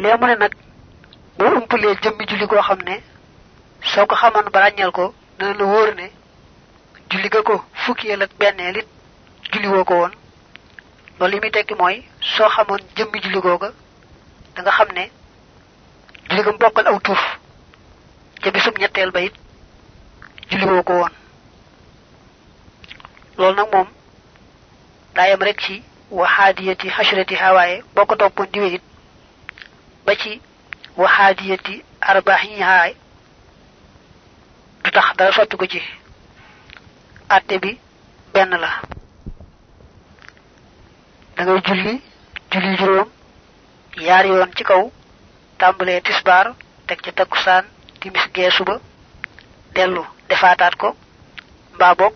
lee mu ne nag boo umpalee jëmmi julli koo xam ne soo ko xamoon ba ràññal ko dana la wóor ne julli ga ko fukkiyel ak benneel it julli woo ko woon. Loolu li muy tekki mooy soo xamoon jëmmi julli googa da nga xam ne julli ga mbokkal aw tur ca bisub ñetteel ba it julli woo ko woon. Loolu nag moom rek ci waxaadiyati boo ko toppoon di wéyit ba ci waxaadiyati arbaaxihaay du tax dara soppi ko ci atte bi benn la da ngay julli julli juróom yaar yoon ci kaw tàmbalee tisbaar teg ca takkusaan timis gee suba dellu defaataat ko mbaa boog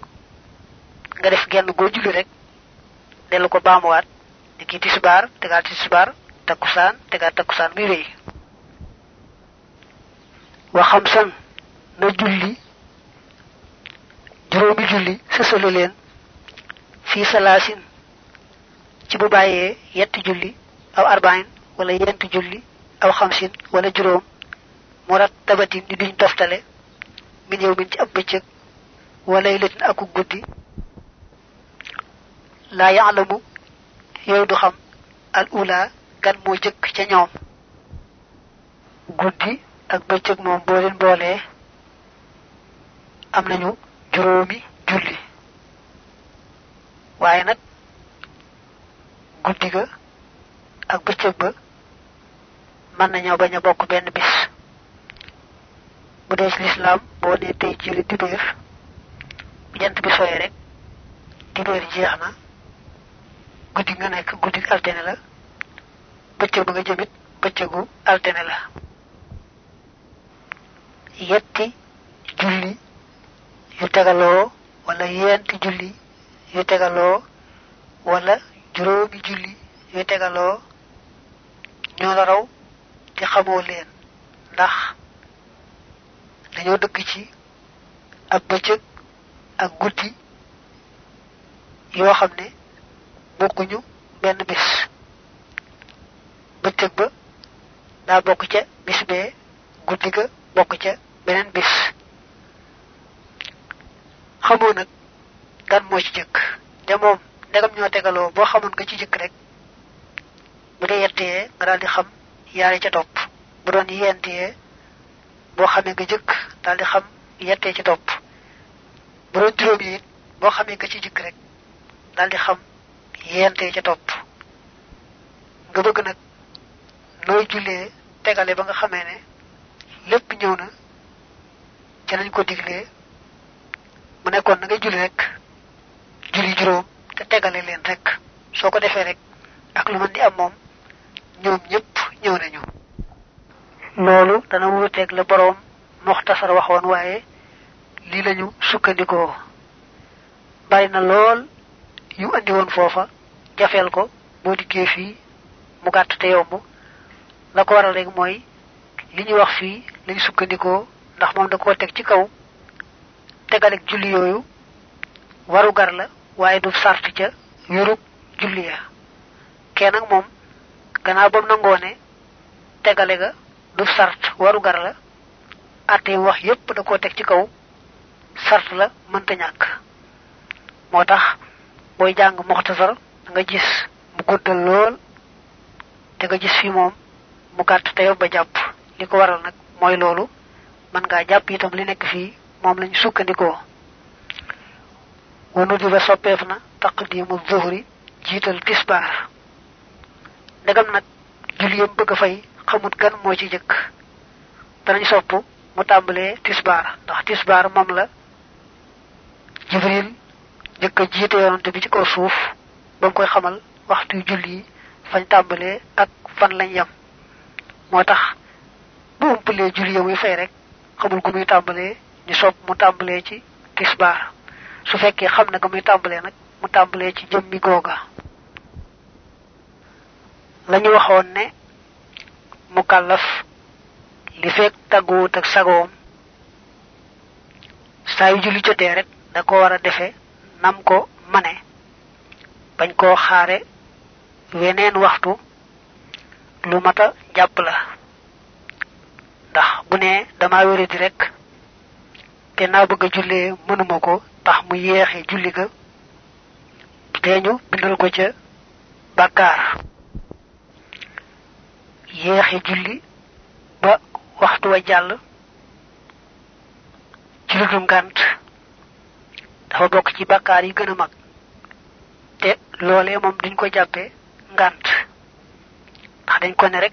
nga def genn goo julli rek dellu ko baamuwaat ni ki tisbaar tegaat tisbaar takkusaan tegaat takkusaan muy wéy wa xam san na julli juróomi julli sësale leen fii salaasin. Ci bu bàyyee yetti julli aw arbain wala yenti julli aw xamsin wala juróom mu rat tabatin di duñ toftale min yow min ci ab bëccëg wala letin aku guddi. La ya'lamu yow du xam al ula gan moo jëkk ca ñoom. Guddi ak bëccëg moom boo leen boolee am nañu juróomi julli. Waaye nag guddi ga ak bëccëg ba mën nañoo bañ a bokk benn bis. Bu dee ci lislaam boo nee tey ci li dibéer jant bi soye rek dibéer jeex na guddi nga nekk guddi altene la bëccëg ba nga jëmit bëccëgu altene la. Yetti julli yu tegaloo wala yenti julli yu tegaloo wala juróomi julli yu tegaloo ñoo la raw te xamoo leen. Ndax dañoo dëkk ci ak bëccëg ak guddi yoo xam ne bokkuñu benn bis bëccëg ba daa bokk ca bis bee guddi ga bokk ca beneen bis. Xamoo nag gan moo ci jëkk. Ja moom ndegam ñoo tegaloo boo xamoon nga ci jëkk rek bu dee yettee nga daal di xam yaari ca topp. Bu doon yentee boo xamee nga jëkk daal di xam yettee ci topp. Bu doon juróom yi boo xamee nga ci jëkk rek daal di xam yentee ca topp. Nga bëgg nag nooy jullee tegale ba nga xamee ne lépp ñëw na ca nañ ko diglee. Mu nekkoon na nga julli rek julli juróom te tegale leen rek. Soo ko defee rek ak lu mën di am moom ñoom ñëpp ñëw nañu. Loolu dana wuuteeg la boroom moxtasar waxoon waaye lii lañu sukkandikoo. Bari na lool yu andi woon foofa jafeel ko boo diggee fii mu gàtt te yomb. La ko waral rek mooy li ñu wax fii lañ sukkandikoo ndax moom da koo teg ci kaw tegalek julli yooyu waru gar la waaye du sart ca yurub julli ya. Kee nag moom gannaaw bam nangoo ne tegale ga du sart waru gar la atte wax yépp da koo teg ci kaw sart la mënta ñàkk. Moo tax booy jàng nga gis mu guddal lool te nga gis fi moom mu gàtt te yow ba jàpp. Li ko waral nag mooy loolu man ngaa jàpp itam li nekk fii moom lañ sukkandikoo. Wanu di ba soppeef na taqdimu zuhri jiital tisbaar. Ndegam nag julli bëgg fay xamut gan moo ci jëkk. Danañ sopp mu tàmbalee tisbaar ndax tisbaar moom la jibril jëkk jiite yonante bi ci kaw suuf ba koy xamal waxtu julli fañ tàmbalee ak fan lañ yam moo tax bu umpalee julli ya muy fay rek xamul gu muy tàmbalee ñu sopp mu tàmbalee ci tisbaar su fekkee xam na ga muy tàmbalee nag mu tàmbalee ci jëmmi googa. Lañu waxoon ne mu kàllaf li fekk tàgguwut ak sagoom saa yu julli jotee rek da ko war a defe nam ko mane bañ koo xaare weneen waxtu lu mata jàpp la. Ndax bu ne dama wéré di rek. Te naa bëgg jullee mënuma tax mu yeexe julli ga. Teñu bindal ko ca bàkkaar. Yeexe julli ba waxtu wa jàll. Ci lu gànt dafa bokk ci bàkkaar yi gën a mag. Te loolee moom duñ ko jàppe ngànt ndax dañ ko ne rek.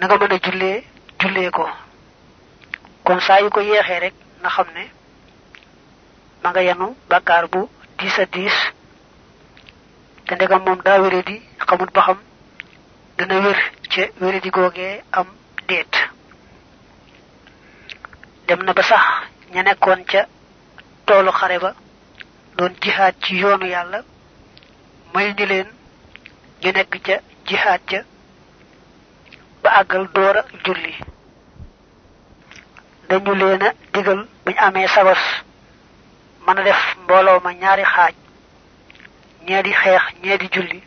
Na nga mën a jullee jullee ko. Kon saa yu ko yeexee rek na xam ne ma nga yanu bàkkaar bu diis a diis. Te ndegam moom daa wéré di xamut ba xam dana wér ca wéré di googee am déet. Dem na ba sax ña nekkoon ca toolu xare ba doon jihaad ci yoonu yàlla may ni leen ñu nekk ca jihaad ja ba àggal doora julli. Dañu leen a digal buñ amee sabas mën a def mbooloo ma ñaari xaaj ñee di xeex ñee di julli.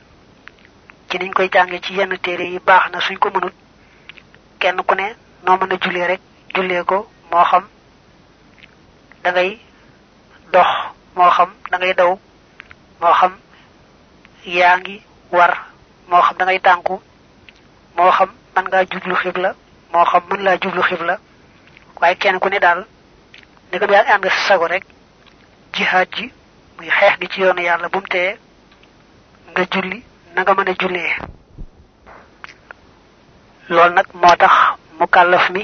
Ci niñ koy jànge ci yenn téere yi baax na suñ ko mënut kenn ku ne noo mën a rek jullee ko moo xam da ngay dox moo xam da ngay daw moo xam yaa ngi war moo xam da ngay tànku moo xam man ngaa jublu xibla moo xam mën laa jublu xibla waaye kenn ku ne daal ndegam yaa ànd sa sago rek jihaad ji muy xeex gi ci yoonu yàlla bu mu tee nga julli na nga mën a jullee. Loolu nag moo tax mu kàllaf mi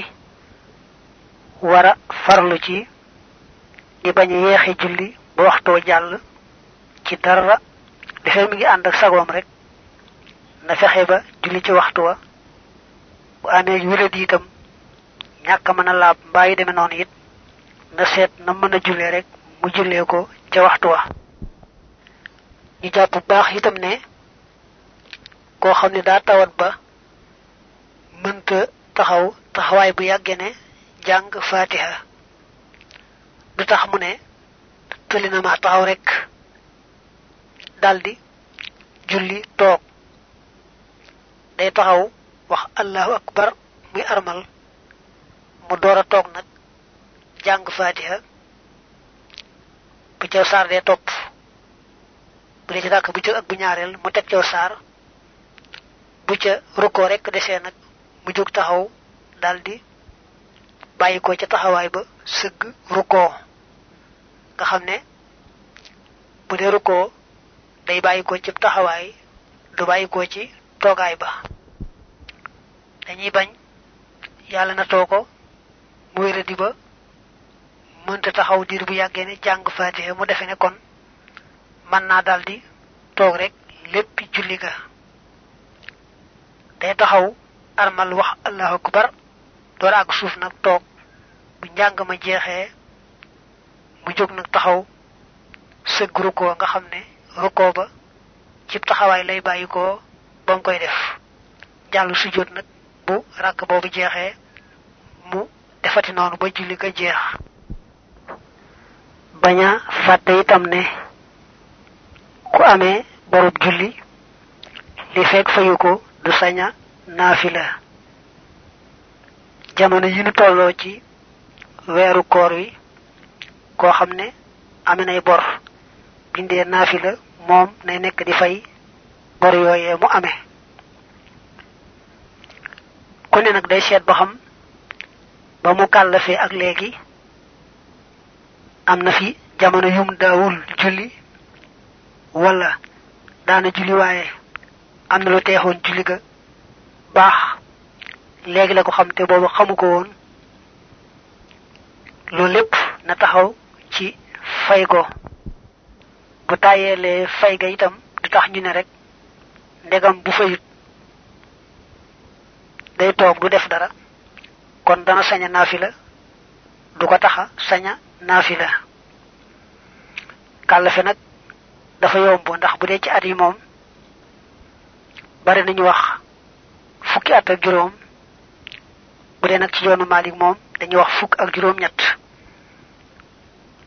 farlu ci di bañ julli ba waxtoo jàll ci dara mi ngi ànd ak sagoom rek na fexe ba julli ci waxtu wa. Bu amee wéradi itam ñàkk mën a laab mbaa yi demee noonu it na seet na mën a jullee rek mu jullee ko ca waxtu wa. Ñu jàpp baax itam ne koo xam ne tawat ba mënta taxaw taxawaay bu yàggee ne jàng fatiha. Du tax mu ne tëli na ma taxaw rek daldi julli toog day taxaw wax allahu akbar muy armal. Mu door a toog nag jàng fatiha. Bu caw saar dee topp bu dee ci dàkk bu jëkk ak bu ñaareel mu teg caw saar. Bu ca rukkoo rek desee nag mu jóg taxaw daldi bàyyi ko ca taxawaay ba sëgg rukkoo. Nga xam ne bu dee rukkoo day bàyyi ko ci taxawaay du bàyyi ko ci toogaay ba dañuy bañ yàlla na too ko mu wéradi ba mënta taxaw diir bu yàggee ne jàng fatiha mu defe ne kon mën naa daldi toog rek lépp julli ga. Day taxaw armal wax allahu akbar door ak suuf nag toog bu njàng ma jeexee mu jóg nag taxaw sëgg rukkoo nga xam ne rukkoo ba cib taxawaay lay bàyyi ko ba mu koy def. Jàll sujjóot nag bu ràkk boobu jeexee mu defati noonu ba julli ga jeex. Baña fàtte itam ne ku amee borub julli li fekk fayu ko du saña naafila. Jamono yi nu tolloo ci weeru koor wi koo xam ne ame nay bor bindee naafila moom nay nekk di fay bor yooyee mu amee ku ne nag day seet ba xam ba mu kàllafee ak léegi am na fi jamono yum daawul julli wala daana julli waaye am na lu teexoon julli ga baax léegi la ko xam te boobu xamu ko woon loolu lépp na taxaw ci fay ko bu tàyyeelee fay ga itam du tax ñu ne rek ndegam bu fayut day toog du def dara kon dana saña naafila du ko taxa saña naafila. Kàllafe nag dafa yomb ndax bu dee ci at yi moom bari nañu wax fukki at ak juróom bu dee nag ci yoonu Malik moom dañuy wax fukk ak juróom ñett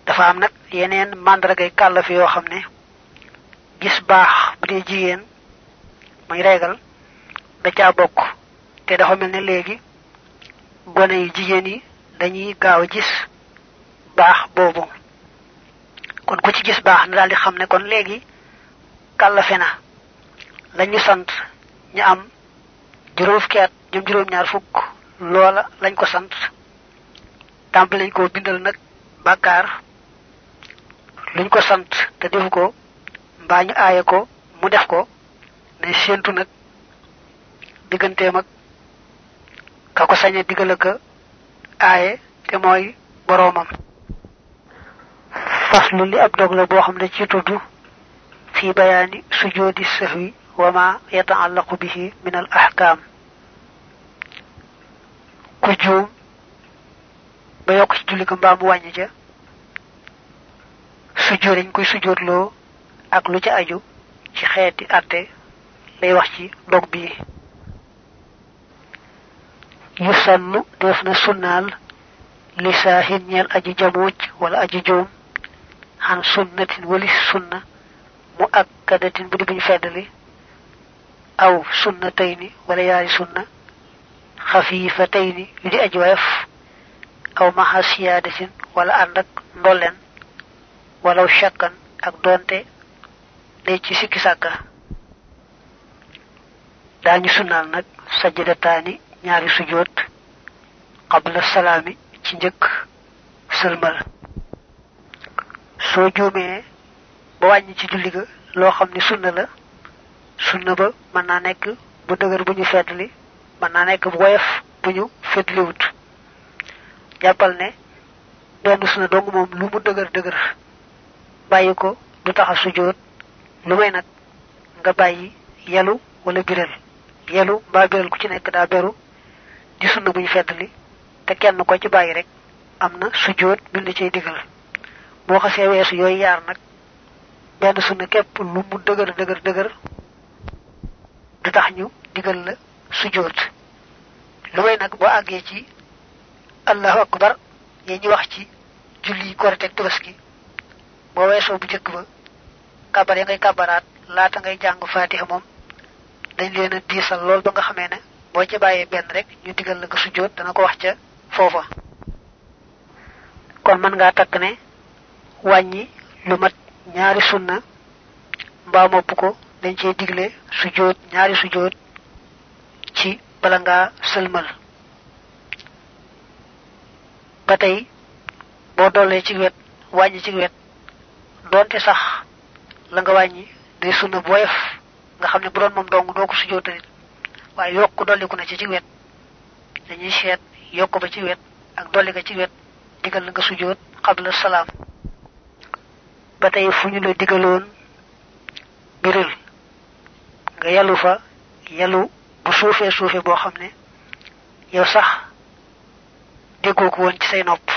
dafa am nag yeneen màndargay kàllafe yoo xam ne gis baax bu dee jigéen muy da caa bokk te dafa mel ne léegi gone yi jigéen yi dañuy gaaw gis baax boobu kon ku ci gis baax na daal di xam ne kon léegi kàllafe na. Lañu sant ñu am juróom fukki at jëm ñaar fukk loola lañ ko sant. Tàmp lañ ko bindal nag bàkkaar. Luñ ko sant te defu ko mbaa ñu aaye ko mu def ko ne séentu nag digganteem ak ka ko sañe digal ak aaye te mooy boroomam faslu li ab dog la boo ci tudd fi bayaani sujoodi sahwi wa ma yataallaqu bihi min al ahkam. Ku juum ba yokk ci julli ko mbaa mu wàññi ja sujjood dañ koy sujjoodloo ak lu ca aju ci xeeti atte lay wax ci dog bii yu sannu def na sunnaal li saahin ñeel aji jamuuj wala aji joom xan sunnatin wali sunna mu akkadatin bu di aw sunnatayni wala sunna xafiifatayni yu di aji wayaf aw maxa siyaadatin wala ànd ak ndolleen walaw shakkan ak doonte day ci sikki sàkka. Daañu nag ñaari sujoot qabla salaami ci njëkk sëlmal soo juumee ba wàññi ci julli ga loo xam ni sunna la sunna ba mën naa nekk bu dëgër bu ñu feddli mën naa nekk bu woyof bu ñu feddliwut jàppal ne benn sunna dong moom lu mu dëgër dëgër bàyyi ko du tax a sujoot lu may nag nga bàyyi yelu wala biral yelu mbaa biral ku ci nekk daa beru di sunna buñ feddli te kenn ko ci bàyyi rek am na sujoot bind la digal. Boo xasee weesu yooyu yaar nag benn sunna képp lu mu dëgër dëgër dëgër du tax ñu digal la sujoot lu may nag boo àggee ci allahu akbar yee ñu wax ci julli korite ak tabaski boo weesoo bu njëkk ba kabar ya ngay kabaraat laata ngay jàng fatiha moom dañ leen a diisal lool ba nga boo ci bàyyee benn rek ñu digal la nga sujjoot dana ko wax ca foofa. Kon mën ngaa takk ne wàññi lu mat ñaari sunna mbaa mopp ko dañ cee digle sujjoot ñaari sujjoot ci bala ngaa sëlmal. Ba tey boo ci wet wàññi ci wet donte sax la nga wàññi day sunna bu woyof nga xam ne bu doon moom dong doo ko waaye yokk dolliku na ci ci wet. Dañuy seet yokk ba ci wet ak dolli nga ci wet digal nga sujjoot xabla salaam. Ba tey fu ñu la biril nga yalu fa yalu bu suufee suufe boo xam ne yow sax déggoo ko woon ci say nopp.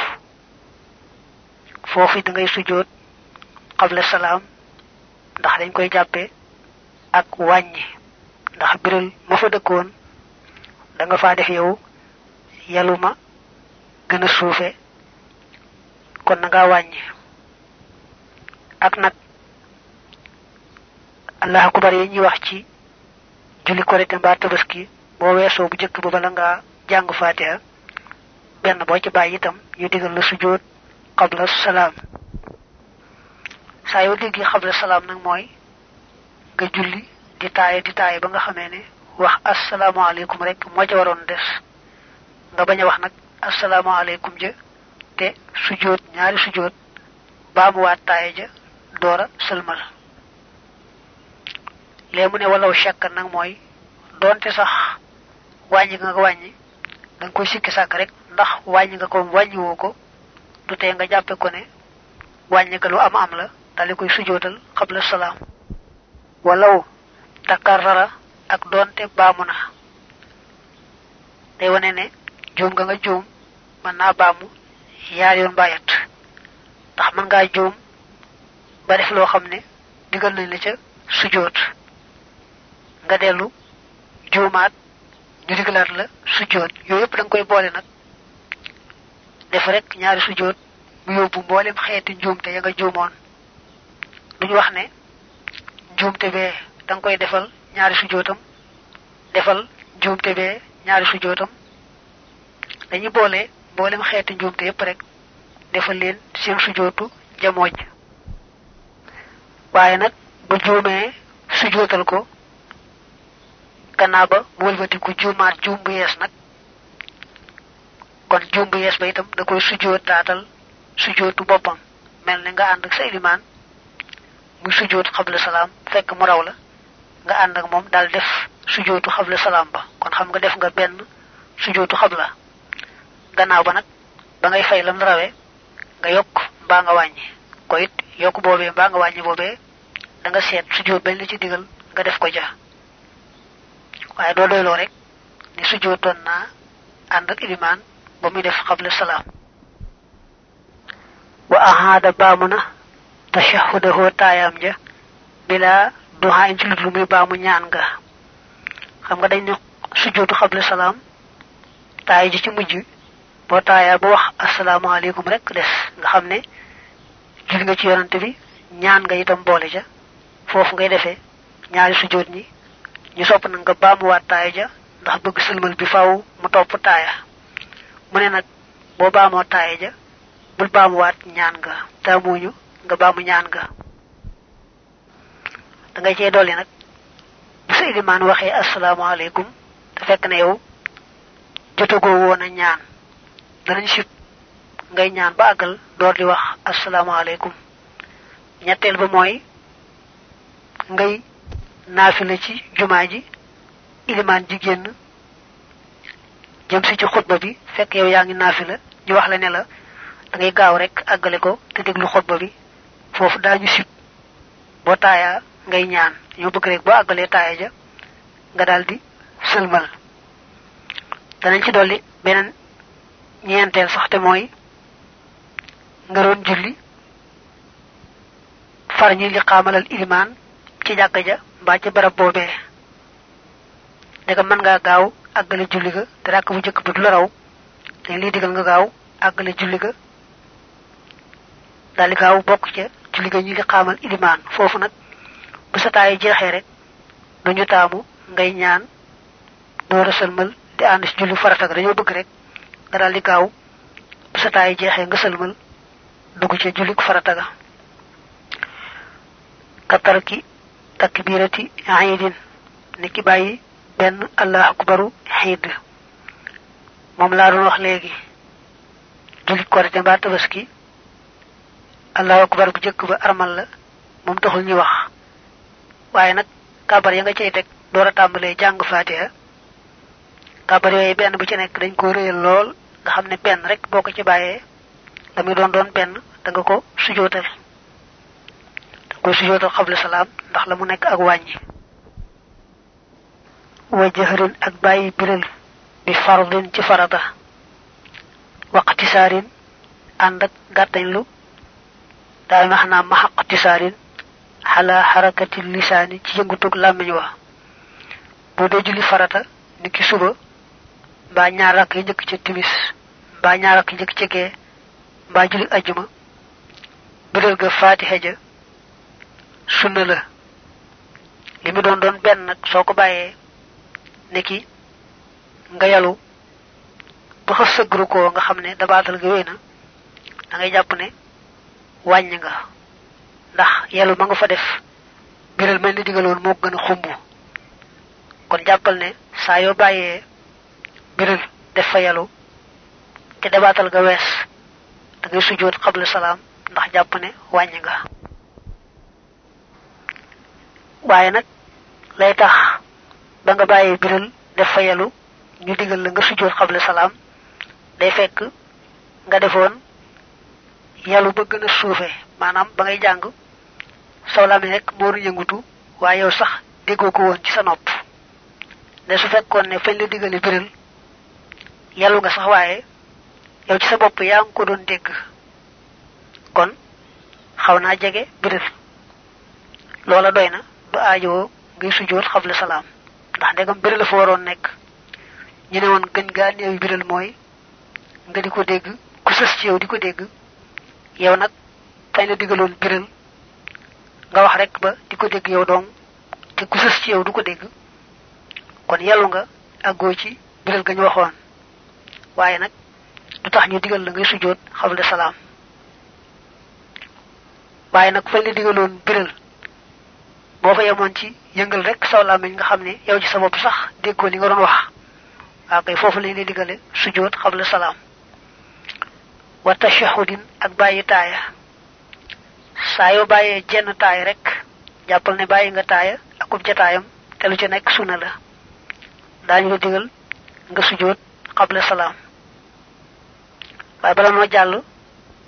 Foofu da ngay sujjoot xabla salaam ndax dañ koy jàppe ak wàññi ndax biral ma fa dëkkoon da nga faa def yow yalu ma gën a kon na ngaa wàññi. Ak nag allah akubar yi ñuy wax ci julli korite mbaa tabaski boo weesoo bu jëkk ba bala ngaa jàng fatiha benn boo ci bàyyi itam ñu digal la sujjóot qabla salaam. Saa yoo déggi qabla salaam nag mooy nga julli di taaye di taaye ba nga xamee ne wax asalaamaaleykum rek moo ca waroon des. Nga bañ a wax nag asalaamaaleykum ja te sujjóot ñaari sujjóot baamuwaat taaye ja doora sëlmal. Lee mu ne walaw shakk nag mooy doonte sax wàññi nga ko wàññi da nga koy sikki sàkk rek ndax wàññi nga ko wàññiwoo ko du tee nga jàppe ko wàññi lu am am la sujootal salaam. Walaw takarrara ak doonte baamu na. Day wane ne juum nga nga juum mën naa baamu yaar yoon bàyyat ndax mën ngaa juum ba def loo xam ne digal nañ la ca sujoot nga dellu juumaat ñu digalaat la sujjoot yooyu yëpp da nga koy boole nag. Def rek ñaari sujjoot mu yóbbu ya nga wax ne njuumte bee da nga koy defal ñaari sujjootam defal njuumte bee ñaari sujootam dañuy boole boolem xeeti njuumte yépp rek defal leen seen sujootu jamooj waaye nag bu juumee sujootal ko gannaaw ba mu wëlbatiku juumaat juum bu yees nag kon juum bu yees ba itam da koy sujoot daatal sujootu boppam mel ne nga ànd ak sa ilimaan muy sujoot xabla salaam fekk mu raw la nga ànd ak moom daal def sujootu xabla salaam ba. Kon xam nga def nga benn sujootu xabla. Gannaaw ba nag ba ngay fay lam rawee nga yokk mbaa nga wàññi. Ko it yokk boobee mbaa nga wàññi boobee da nga seet sujoot la ci digal nga def ko ja waaye doo doyloo rek ni sujootoon naa ànd ak ilimaan ba muy def xabla salaam. Wa ahada baamuna tashahudahu taayam ja bila duha ci lu muy baamu ñaan nga xam nga dañ ne sujootu xabla salaam taay ji ci mujj boo taaya ba wax asalaamaaleykum rek des nga xam ne jul nga ci yonante bi ñaan nga itam boole ja foofu ngay defee ñaari sujoot ñi ñu sopp na nga baamuwaat taaya ja ndax bëgg sëlmal bi faaw mu topp taaya mu ne nag boo baamoo taaya ja bul baamuwaat ñaan nga taamuñu nga baamu ñaan nga da ngay cee dolli nag. Bu sa ilimaan waxee asalaamaaleykum. Te fekk ne yow jotagoo woon a ñaan. Danañ ngay ñaan ba àggal door di wax asalaamaaleykum. Ñetteel ba mooy ngay naafila ci jumaa ji ilimaan ji génn jëm si ci xutba bi fekk yow yaa ngi naafila wax la ne la da ngay gaaw rek àggale ko te déglu xutba bi. Foofu daañu sib ngay ñaan ñoo bëgg rek boo àggalee taaya ja nga daldi sëlmal danañ ci dolli beneen ñeenteel sax te mooy nga doon julli far ñi li xaamalal ilimaan ci jàkka ja mbaa ci barab boobee dega mën ngaa gaaw àggale julli ga te ràkk bu njëkk ba du la raw dañ lii digal nga gaaw àggale julli ga daldi gaaw bokk ca julli ga ñi li xaamal ilimaan foofu nag bu sa taay jeexee rek duñu taamu ngay ñaan door a di ànd ci julli farata ga dañoo bëgg rek nga daldi gaaw. Bu sa taay jeexee nga sëlmal dugg ca julli farata ga. Katarki takbirati aidin niki bàyyi benn allah akbaru xiid moom laa doon wax léegi. Jullit korite mbaa tabaski allahu akbar bu jëkk ba armal la moom taxul ñu wax waaye nag kabar ya nga cay teg door a tàmbalee jàng fatiha kabar yooyu benn bu ci nekk dañ ko réyal lool nga xam ne benn rek boo ko ci bàyyee la muy doon doon benn da nga ko sujootal. Da koy sujootal xabla salaam ndax la mu nekk ak wàññi. Wa jahrin ak bàyyi biral bi fardin ci farata. Waqti saarin ànd ak gàttañlu. Daal ma xanaa ma saarin xarakati lisaani ci yëngutug làmmiñ wa. boo dee julli farata ni ki suba mbaa ñaar rakk yi njëkk ca timis mbaa ñaar rakk yi njëkk ca gee mbaa julli ajjuma biral ga faatiha ja sunna la. Li mu doon doon benn nag soo ko bàyyee niki nga yalu ba xas sëggru ko nga xam ne dabaatal ga wéy na da ngay jàpp ne wàññi nga. Ndax yalu ma nga fa def. Biral mel ni digaloon moo gën a xumb. Kon jàppal ne saa yoo bàyyee biral def fa yalu te dabaatal ga wees da ngay sujjoot xabla salaam ndax jàpp ne wàññ nga. Waaye nag lay tax ba nga bàyyee biral def fa yalu ñu digal la nga sujjoot xabla salaam day fekk nga defoon yalu ba gën a maanaam ba ngay jàng saw lami rek mooru yëngutu waaye yow sax déggoo ko woon ci sa nopp. Ne su fekkoon ne fañ la digale biral yalu nga sax waaye yow ci sa bopp yaa ko doon dégg. Kon xaw naa jege biral. Loola doy na du aajowoo ngay sujjoot xabla salaam. Ndax ndegam biral fa waroon nekk. Ñu ne woon gën gaa néew biral mooy nga di ko dégg ku sës ci yow di ko dégg. Yow nag fañ la biral nga wax rek ba di ko dégg yow dong te ku sës ci yow du ko dégg. Kon yelu nga àggoo ci biral ga ñu waxoon. Waaye nag du tax ñu digal la ngay sujjoot salaam. Waaye nag fañ la digaloon biral boo fa yemoon ci yëngal rek saw làmmiñ nga xam ne yow ci sa bopp sax déggoo li nga doon wax. Waaw kay foofu lañ digale sujjoot xabla salaam. Wa tashahudin ak bàyyi taaya saa yoo bàyyee jenn taaya rek. Jàppal ne bàyyi nga taaya akub jataayam te lu ci nekk sunna la. Daañu la digal nga sujjoot qabla salaam. Waaye bala noo jàll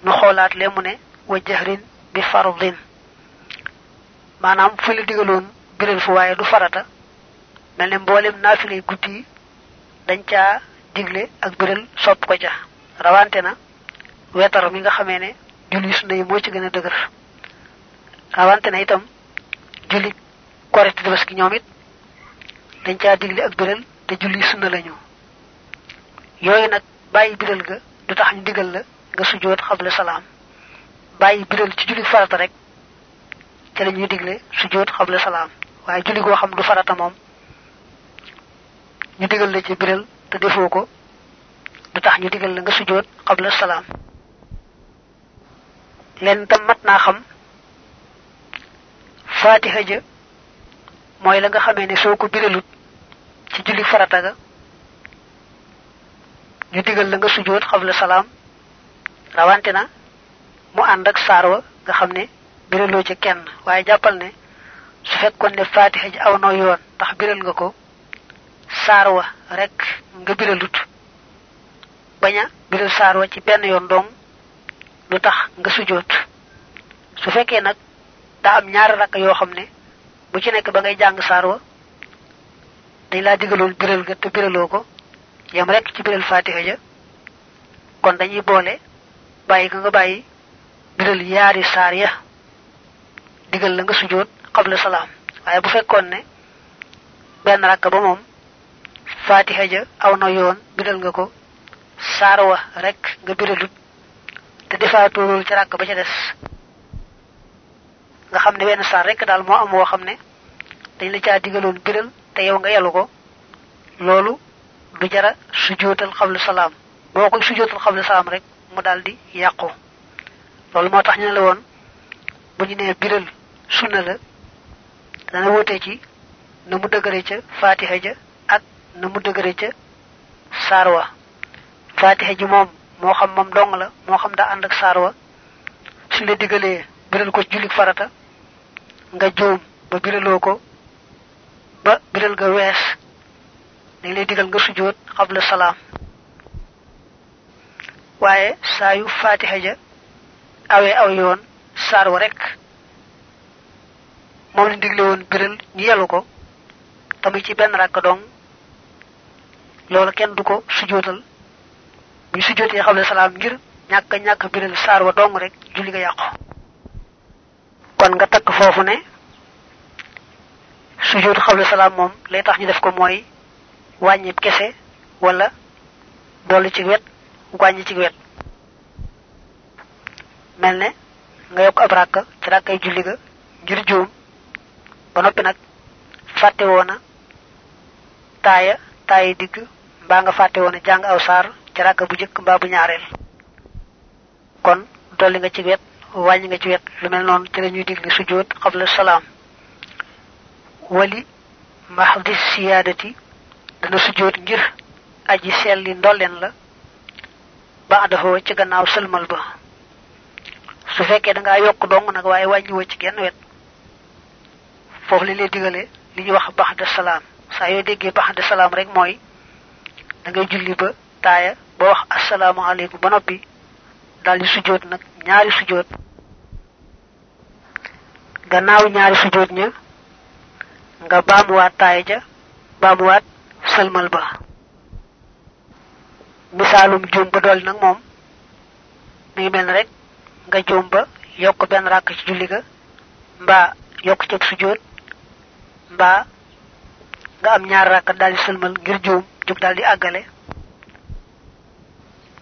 nu xoolaat le ne wa jahrin bi fardin. Maanaam fu la digaloon biral fu waaye du farata. Mel ne mboolem guddi dañ caa digle ak biral sopp ko ca. Rawante na wetar mi nga xamee ne julli sunna yi moo ci gën a rawante na itam julli korite tabaski ñoom it dañ caa digle ak biral te julli sunna lañu yooyu nag bàyyi biral ga du tax ñu digal la nga sujjoot xabla salaam. Bàyyi biral ci julli farata rek ci la digle sujjoot xabla salaam. Waaye julli goo xam du farata moom ñu digal la ci te defoo ko du tax ñu digal la nga sujjoot tam mat xam fatiha ja mooy la nga xamee ne soo ko ci julli farata ga ñu digal la nga sujjoot xabla salaam rawante na mu ànd ak saar wa nga xam ne ci kenn. Waaye jàppal ne su fatiha aw yoon nga ko rek nga biralut baña biral saar wa ci benn yoon lu tax nga su daa am ñaari rakk yoo xam ne bu ci nekk ba ngay jàng saar wa dañ laa digaloon biral ga te biraloo ko yam rek ci biral fatiha ja. Kon dañuy boole bàyyi ga nga bàyyi yaari saar ya digal la nga bu ne benn rakk ba moom fatiha ja aw na yoon nga ko rek nga biralut te defaatoo loolu ci ba des nga xam ne wenn saar rek daal moo am woo xam ne dañ la caa digaloon biral te yow nga yelu ko loolu du jara sujootal xablu salaam. Boo koy sujootal xablu rek mu daal di yàqu. Loolu moo tax ñu ne la woon bu ñu nee biral sunna la dana wute ci na mu dëgëre ca fatiha ja ak na mu dëgëre ca saar wa. Fatiha ji moom moo xam moom dong la moo xam daa ànd ak saar wa. Su la digalee biral ko jullik farata nga joom ba biraloo ko ba biral ga wees. Dañ lay digal nga sujjoot xabla salaam. Waaye saa yu fatiha ja awee aw yoon saar wa rek moom lañ digle woon biral ñu yelu ko tamuy ci benn rakk dong. Loolu kenn du ko sujjootal bu sujjootee xabla salaam ngir ñàkk ñàkk biral saar wa dong rek julli nga yàqu kon nga takk foofu ne sujud xabla salaam moom lay tax ñu def ko mooy wàññi kese wala dolli ci wet wàññi ci wet. Mel ne nga yokk ab ràkk ci ràkkay julli ga ngir juum. Ba noppi nag fàtte woona taaya taaya digg mbaa nga fàtte woona jàng aw saar ci ràkk bu jëkk mbaa bu ñaareel. Kon dolli nga ci wet wàññi nga ci wet lu mel noonu ci la ñuy digle sujud xabla salaam. Wali mahdi siyaadati dana sujjoot ngir aji selli ndolleen la ba adafoo ci gannaaw sëlmal ba. Su fekkee da ngaa yokk dong nag waaye wàññiwoo ci genn wet. Foofu li lay digale li ñuy wax baxda salaam. Saa yoo déggee baxda salaam rek mooy da ngay julli ba taaya ba wax asalaamaaleykum ba noppi daal di sujjoot nag ñaari sujjoot gannaaw ñaari sujjoot ña nga baamuwaat taaya ja baamuwaat sëlmal ba. Misaalum juum ba dolli nag moom mi ngi mel rek nga juum ba yokk benn ci julli ga mbaa yokk ci sujjóot mbaa nga am ñaar ràkk daal di sëlmal ngir juum jóg daal di àggale.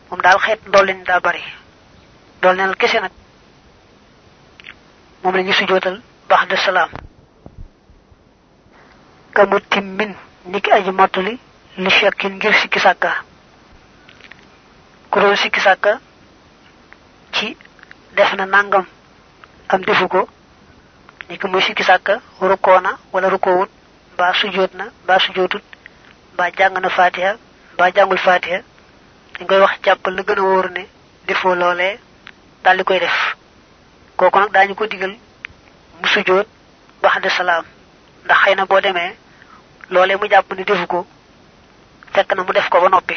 Moom daal xeet bari. Dool neenal kese moom la ñu sujjóotal baax de salaam ka mu timmin niki aji mottali li shakkin ngir sikki sàkka ku doon sikki sàkka ci def na nangam am defu ko niki muy sikki sàkka rukkoo na wala rukkoowut mbaa sujoot na mbaa sujootut mbaa jàng na fatiha mbaa jàngul fatiha wax la ne daal di koy def kooku nag daañu ko digal mu sujoot baxde salaam. Ndax xëy na boo demee loolee mu jàpp ni defu ko fekk na mu def ko ba noppi.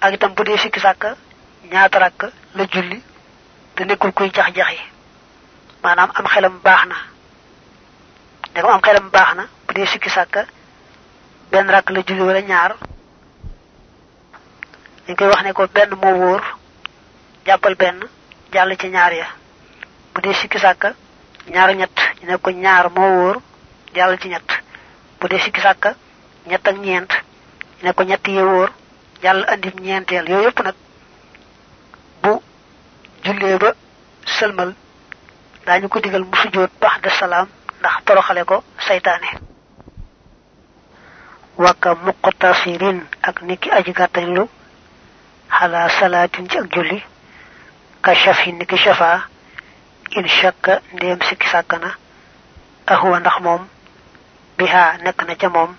Ak itam bu dee sikki sàkk ñaata rakk la julli te nekkul kuy jax-jaxi maanaam am xelam baax na. Ne am xelam baax na bu dee sikki sàkk benn rakk la julli wala ñaar. Dañ koy wax ne ko benn moo wóor jàppal benn jàll ci ñaar ya bu dee sikki sàkka ñaar ñett ñu ne ko ñaar moo wóor jàll ci ñett. Bu dee sikki sàkka ñett ak ñeent ñu ne ko ñett yee wóor jàll andi ñeenteel. Yooyu bu jullee ba sëlmal daañu ko digal mu sujjoot baax de salaam ndax toroxale ko saytaane waka muqtasirin ak niki aji gàttañlu xala salaatin ci ak julli ka shafi niki shafa in shakka ndéem sikki sàkk na ahuwa ndax moom biha nekk na ca moom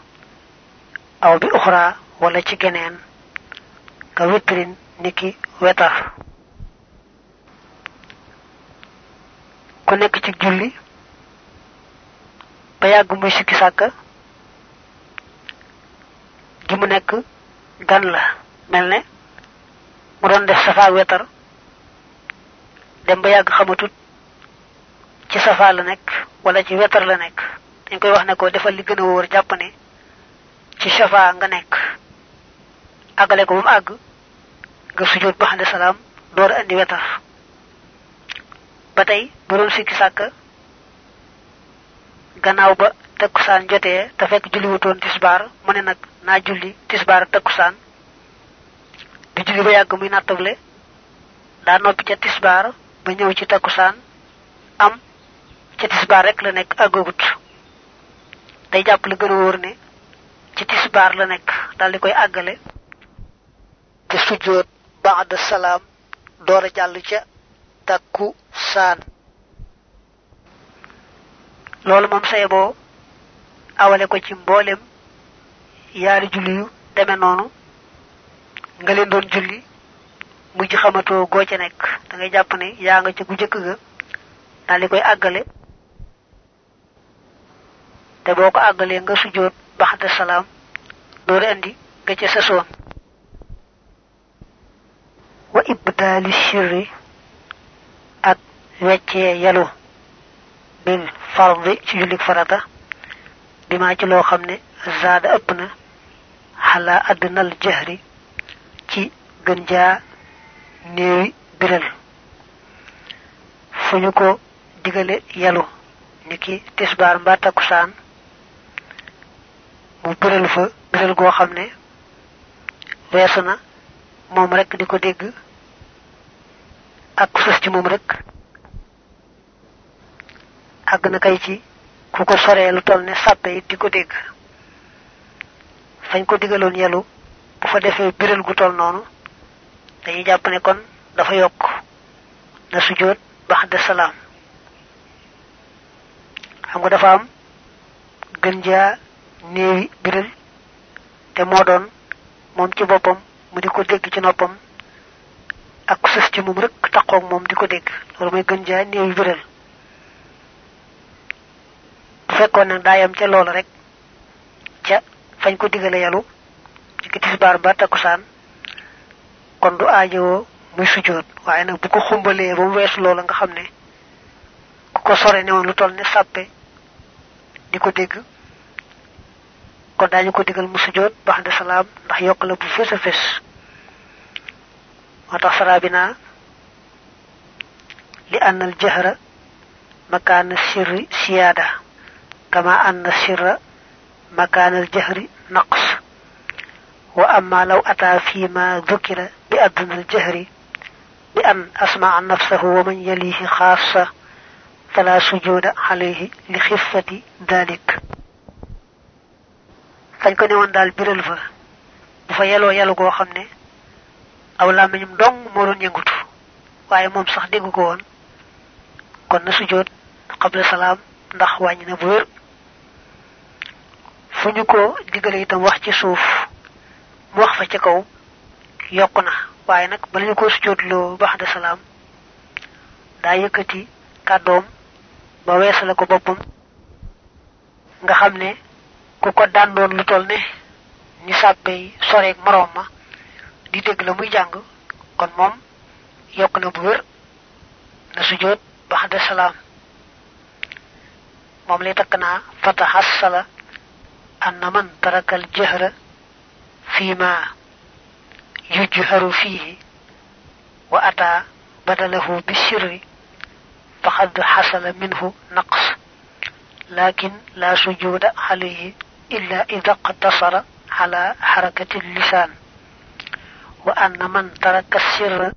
aw bi uxra wala ci geneen ka witrin niki wetar. Ku nekk ci julli ba yàgg muy sikki sàkk gi mu gan la. Mel ne mu doon def safa wetar dem ba yàgg xamatut ci safa la nekk wala ci wetar la nekk. Dañ koy wax ne ko defal li gën a wóor jàpp ne ci safa nga nekk. Àggale ko mu àgg nga sujjóot ba xande salaam door andi wetar. Ba tey bu doon sikki sàkk gannaaw ba takkusaan jotee te fekk julli wutoon tisbaar mu ne nag naa julli tisbaar takkusaan. Di julli ba yàgg muy nattable daa noppi ca tisbaar ba ñëw ci takkusaan am ca tisbaar rek la nekk àggagut day jàpp la gën a wóor ne ci tisbaar la nekk daal di koy àggale te sujjoot baada salaam door a jàll ca takku saan loolu moom saye boo awale ko ci mboolem yaari julli yu deme noonu nga leen doon julli mujj xamatoo goo ca nekk da ngay jàpp ne yaa nga ca gu jëkk ga daal di koy àggale te boo ko àggalee nga sujjoot baxda salaam door andi nga ca sasoon wa ibdaali sirri ak weccee yalu bil fardi ci jullik farata bi maa ci loo xam ne zaada ëpp na xalaa addnal jahri ci gën jaa néewi biral. Fu ñu ko digale yalu niki tisbaar mbaa takkusaan mu biral fa biral goo xam ne weesu na moom rek di ko dégg ak sës ci moom rek àgg na kay ci ku ko soree lu toll ne sàppe di ko fañ ko digaloon yelu bu fa defee biral gu toll noonu dañuy jàpp ne kon dafa yokk na sujjóot baxda salaam. Xam nga dafa am gën jaa néewi biral te moo doon moom ci boppam mu di ko dégg ci noppam ak sës ci moom rek taqoog moom di ko dégg. loolu mooy gën jaa néewi biral. bu fekkoon nag daa yam ca loolu rek ca fañ ko digale yalu ci ki tisbaar ba takkusaan kon du aajowoo muy sujjóot waaye nag bu ko xumbalee ba mu weesu loola nga xam ne ku ko sore ne woon lu toll ne sàppe di ko dégg kon daañu ko digal mu sujjóot bax de salaam ndax yokk la bu fës a fës moo tax sarabina li ann al jahra makaana sirri siyaada kama ann sirra مكان الجهر نقص وأما لو أتى فيما ذكر بأذن الجهر بأن أسمع نفسه ومن يليه خاصة فلا سجود عليه لخفة ذلك fañ ko newoon daal biral fa. Bu fa yeloo yelu dong moo doon yëngutu waaye moom sax déggu ko woon. Kon na sujjoot qabla salaam ndax wàññi na bu wér. Fu ñu ko digale itam wax ci suuf mu wax fa ci kaw yokk na. Waaye nag bala ñu ko ba ko boppam. Nga ku ko dàndoon lu toll ne ni sàbbe yi soreeg moroom ma di dégg la muy jàng kon moom yokk na bu wér na sujjoot baxda salaam moom lay takk naa fatahassala anna man taraka al jahra fima yujharu fihi wa ata badalahu bisirri فقد حصل منه نقص لكن لا سجود عليه إلا إذا اقتصر على حركة اللسان وأن من ترك السر